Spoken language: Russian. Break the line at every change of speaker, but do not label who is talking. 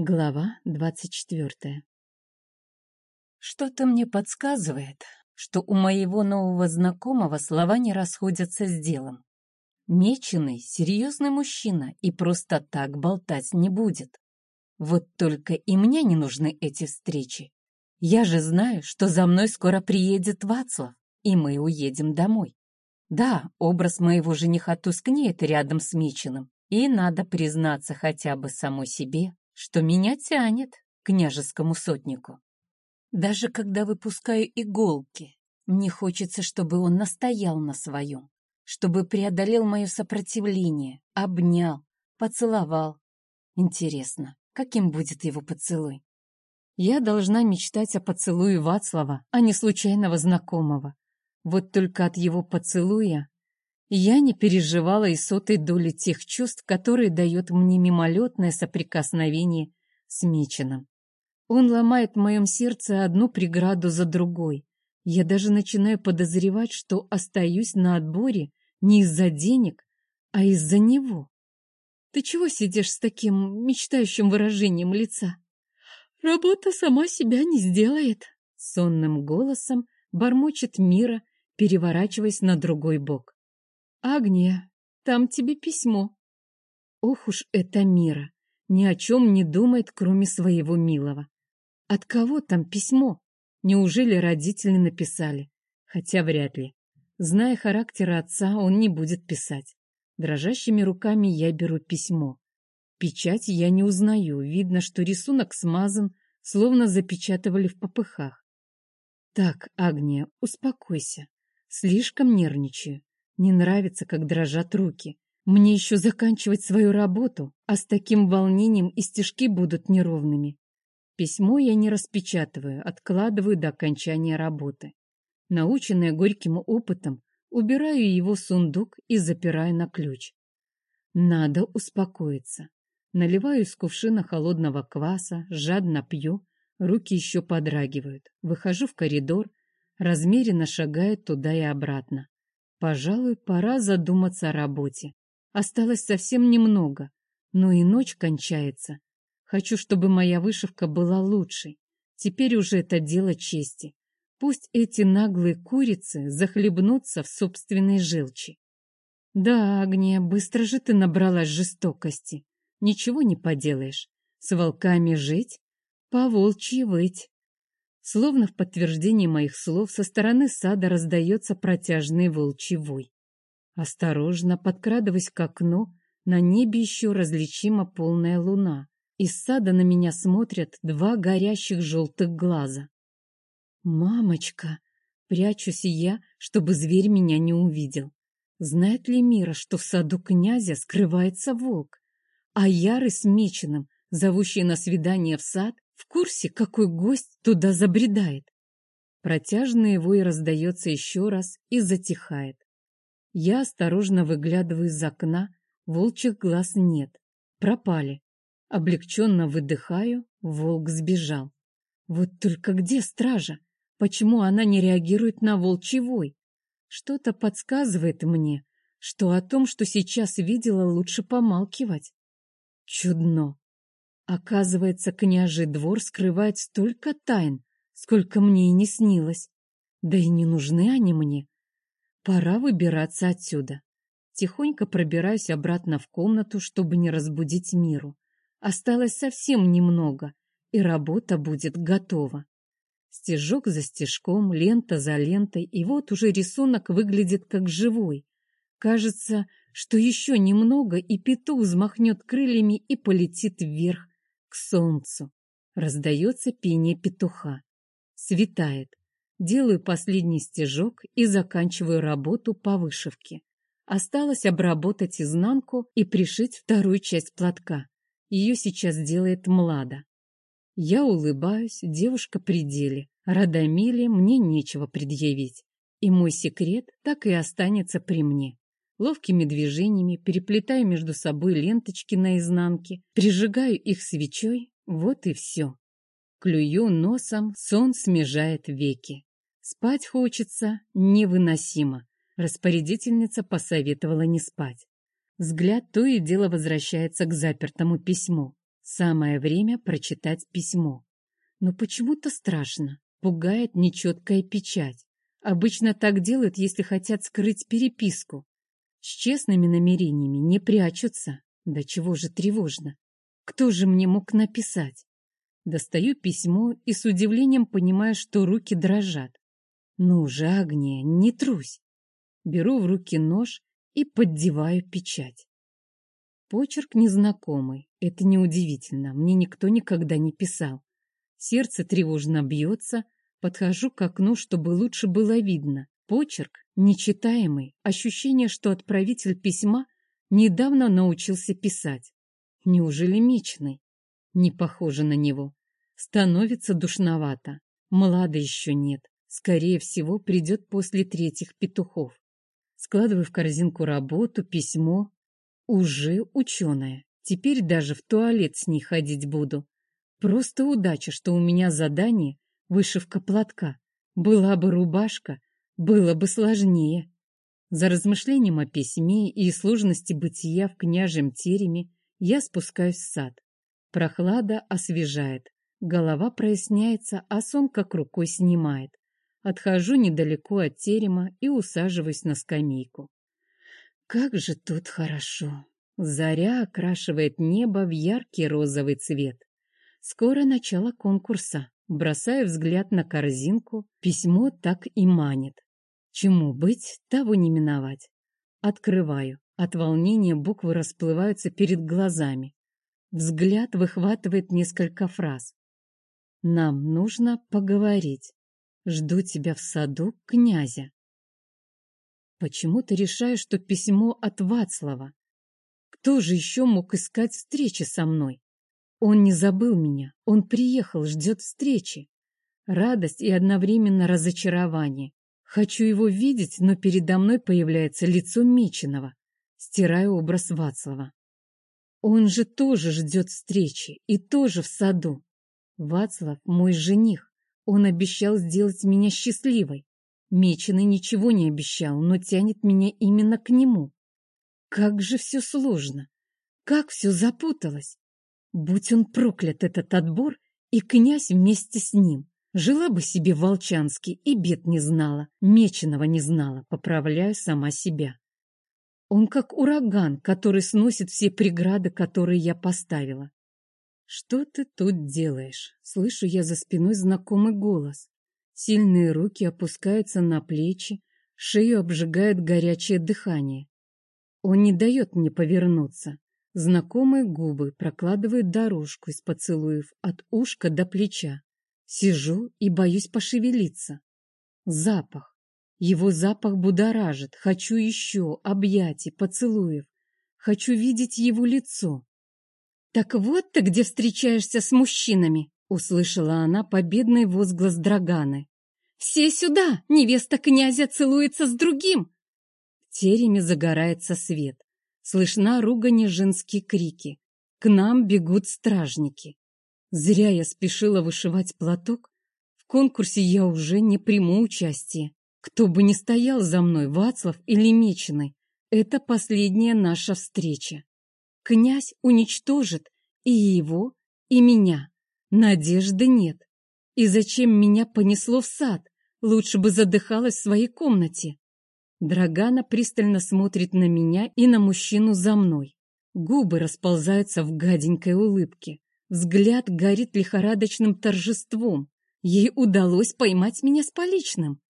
Глава двадцать четвертая Что-то мне подсказывает, что у моего нового знакомого слова не расходятся с делом. Меченый, серьезный мужчина и просто так болтать не будет. Вот только и мне не нужны эти встречи. Я же знаю, что за мной скоро приедет Вацлав, и мы уедем домой. Да, образ моего жениха тускнеет рядом с Меченым, и надо признаться хотя бы самой себе, что меня тянет к княжескому сотнику. Даже когда выпускаю иголки, мне хочется, чтобы он настоял на своем, чтобы преодолел мое сопротивление, обнял, поцеловал. Интересно, каким будет его поцелуй? Я должна мечтать о поцелуе Вацлава, а не случайного знакомого. Вот только от его поцелуя я не переживала и сотой доли тех чувств, которые дает мне мимолетное соприкосновение с Меченым. Он ломает в моем сердце одну преграду за другой. Я даже начинаю подозревать, что остаюсь на отборе не из-за денег, а из-за него. Ты чего сидишь с таким мечтающим выражением лица? Работа сама себя не сделает. Сонным голосом бормочет Мира, переворачиваясь на другой бок. «Агния, там тебе письмо». Ох уж эта мира, ни о чем не думает, кроме своего милого. От кого там письмо? Неужели родители написали? Хотя вряд ли. Зная характер отца, он не будет писать. Дрожащими руками я беру письмо. Печать я не узнаю, видно, что рисунок смазан, словно запечатывали в попыхах. Так, Агния, успокойся. Слишком нервничаю. Не нравится, как дрожат руки. Мне еще заканчивать свою работу, а с таким волнением и стежки будут неровными. Письмо я не распечатываю, откладываю до окончания работы. Наученная горьким опытом, убираю его в сундук и запираю на ключ. Надо успокоиться. Наливаю из кувшина холодного кваса, жадно пью, руки еще подрагивают. Выхожу в коридор, размеренно шагаю туда и обратно. Пожалуй, пора задуматься о работе. Осталось совсем немного, но и ночь кончается. Хочу, чтобы моя вышивка была лучшей. Теперь уже это дело чести. Пусть эти наглые курицы захлебнутся в собственной желчи. Да, Агния, быстро же ты набралась жестокости. Ничего не поделаешь. С волками жить, по волчьи выть. Словно в подтверждение моих слов со стороны сада раздается протяжный волчий. Осторожно, подкрадываясь к окну, на небе еще различима полная луна. Из сада на меня смотрят два горящих желтых глаза. «Мамочка!» Прячусь я, чтобы зверь меня не увидел. Знает ли Мира, что в саду князя скрывается волк? А Яры с Меченым, зовущие на свидание в сад, в курсе, какой гость туда забредает. Протяжный вой раздается еще раз и затихает. Я осторожно выглядываю из окна, волчьих глаз нет. Пропали. Облегченно выдыхаю, волк сбежал. Вот только где стража? Почему она не реагирует на волчий вой? Что-то подсказывает мне, что о том, что сейчас видела, лучше помалкивать. Чудно. Оказывается, княжий двор скрывает столько тайн, сколько мне и не снилось. Да и не нужны они мне. Пора выбираться отсюда. Тихонько пробираюсь обратно в комнату, чтобы не разбудить миру. Осталось совсем немного, и работа будет готова. Стежок за стежком, лента за лентой, и вот уже рисунок выглядит как живой. Кажется, что еще немного, и петух взмахнет крыльями и полетит вверх, солнцу. Раздается пение петуха. Светает. Делаю последний стежок и заканчиваю работу по вышивке. Осталось обработать изнанку и пришить вторую часть платка. Ее сейчас делает Млада. Я улыбаюсь, девушка при деле. Радомиле мне нечего предъявить. И мой секрет так и останется при мне. Ловкими движениями переплетаю между собой ленточки на изнанке, прижигаю их свечой, вот и все. Клюю носом, сон смежает веки. Спать хочется невыносимо. Распорядительница посоветовала не спать. Взгляд то и дело возвращается к запертому письму. Самое время прочитать письмо. Но почему-то страшно, пугает нечеткая печать. Обычно так делают, если хотят скрыть переписку. С честными намерениями не прячутся. Да чего же тревожно. Кто же мне мог написать? Достаю письмо и с удивлением понимаю, что руки дрожат. Ну же, Агния, не трусь. Беру в руки нож и поддеваю печать. Почерк незнакомый. Это неудивительно. Мне никто никогда не писал. Сердце тревожно бьется. Подхожу к окну, чтобы лучше было видно. Почерк нечитаемый. Ощущение, что отправитель письма недавно научился писать. Неужели Мечный? Не похоже на него. Становится душновато. Млада еще нет. Скорее всего, придет после третьих петухов. Складываю в корзинку работу, письмо. Уже ученая. Теперь даже в туалет с ней ходить буду. Просто удача, что у меня задание — вышивка платка. Была бы рубашка, было бы сложнее. За размышлением о письме и сложности бытия в княжем тереме я спускаюсь в сад. Прохлада освежает, голова проясняется, а сон как рукой снимает. Отхожу недалеко от терема и усаживаюсь на скамейку. Как же тут хорошо! Заря окрашивает небо в яркий розовый цвет. Скоро начало конкурса. Бросаю взгляд на корзинку, письмо так и манит. Чему быть, того не миновать. Открываю. От волнения буквы расплываются перед глазами. Взгляд выхватывает несколько фраз. «Нам нужно поговорить. Жду тебя в саду, князя». Почему-то решаю, что письмо от Вацлава. Кто же еще мог искать встречи со мной? Он не забыл меня, он приехал, ждет встречи. Радость и одновременно разочарование. Хочу его видеть, но передо мной появляется лицо Меченого. Стираю образ Вацлава. Он же тоже ждет встречи и тоже в саду. Вацлав мой жених. Он обещал сделать меня счастливой. Меченый ничего не обещал, но тянет меня именно к нему. Как же все сложно! Как все запуталось! Будь он проклят, этот отбор, и князь вместе с ним. Жила бы себе в Волчанске и бед не знала, меченого не знала, поправляю сама себя. Он как ураган, который сносит все преграды, которые я поставила. «Что ты тут делаешь?» Слышу я за спиной знакомый голос. Сильные руки опускаются на плечи, шею обжигает горячее дыхание. Он не дает мне повернуться. Знакомые губы прокладывают дорожку из поцелуев от ушка до плеча. Сижу и боюсь пошевелиться. Запах. Его запах будоражит. Хочу еще объятий, поцелуев. Хочу видеть его лицо. «Так вот ты где встречаешься с мужчинами!» — услышала она победный возглас Драганы. «Все сюда! Невеста князя целуется с другим!» В тереме загорается свет. Слышна ругань женские крики. К нам бегут стражники. Зря я спешила вышивать платок. В конкурсе я уже не приму участие. Кто бы ни стоял за мной, Вацлав или Меченый, это последняя наша встреча. Князь уничтожит и его, и меня. Надежды нет. И зачем меня понесло в сад? Лучше бы задыхалась в своей комнате. Драгана пристально смотрит на меня и на мужчину за мной. Губы расползаются в гаденькой улыбке. Взгляд горит лихорадочным торжеством. Ей удалось поймать меня с поличным.